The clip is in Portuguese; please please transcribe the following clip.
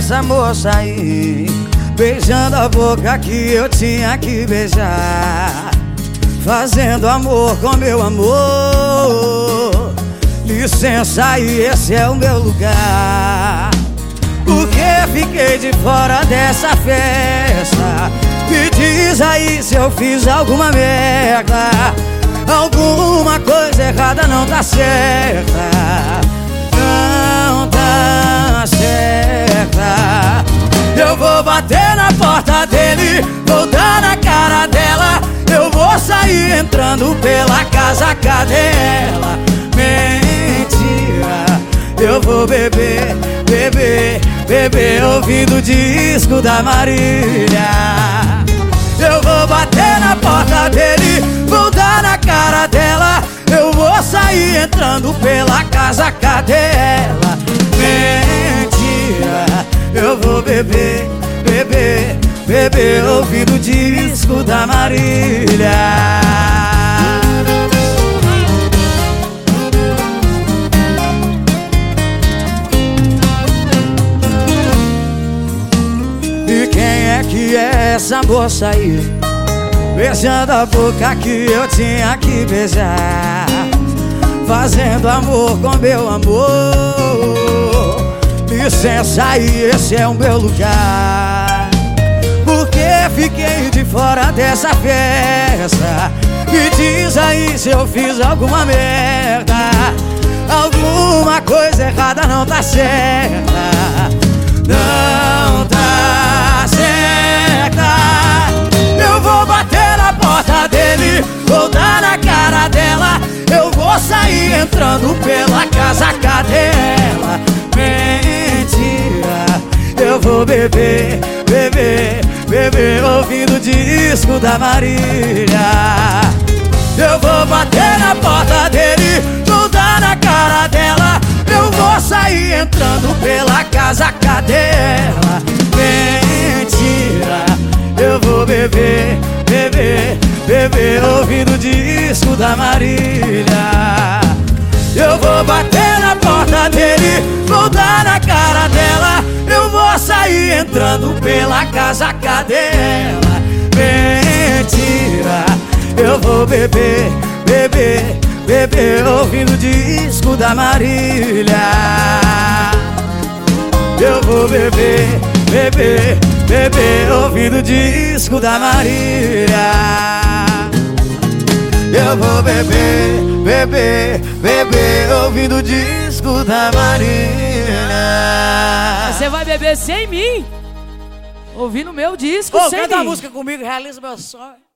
essa moça aí Beijando a boca que eu tinha que beijar Fazendo amor com meu amor. Licença aí, esse é o meu lugar. Porque fiquei de fora dessa festa? Me diz aí se eu fiz alguma merda. Alguma coisa errada não tá certa vou bater na porta dele Vou dar na cara dela Eu vou sair entrando pela casa Cadê ela? Mentira Eu vou beber, beber, beber Ouvindo o disco da Marília Eu vou bater na porta dele cara dela Eu vou sair entrando pela casa, cadê ela? Mentira, eu vou beber, beber, Ouvindo o disco da Marília. E quem é que é essa moça aí? Beijando a boca que eu tinha que beijar. Fazendo amor com meu amor. Licença aí, esse é o meu lugar fiquei de fora dessa festa. Me diz aí se eu fiz alguma merda. Alguma coisa errada não tá certa. Não tá certa. Entrando pela casa, cadê ela? Mentira, eu vou beber, beber, beber Ouvindo o disco da Marília. Eu vou bater na porta dele, vou dar na cara dela. Eu vou sair entrando pela casa, cadê ela? Mentira, eu vou beber, beber, beber Ouvindo o disco da Marília. Eu vou bater na porta dele, vou dar na entrando pela casa, cadê ela? Mentira, eu vou beber, beber, beber Ouvindo disco da Marília Eu vou beber, beber, beber Ouvindo disco da Marília Eu vou beber beber, beber, ouvindo disco da Marina. Você vai beber sem mim? Ouvindo meu disco Ô, sem canta a música comigo, realiza meu sonho.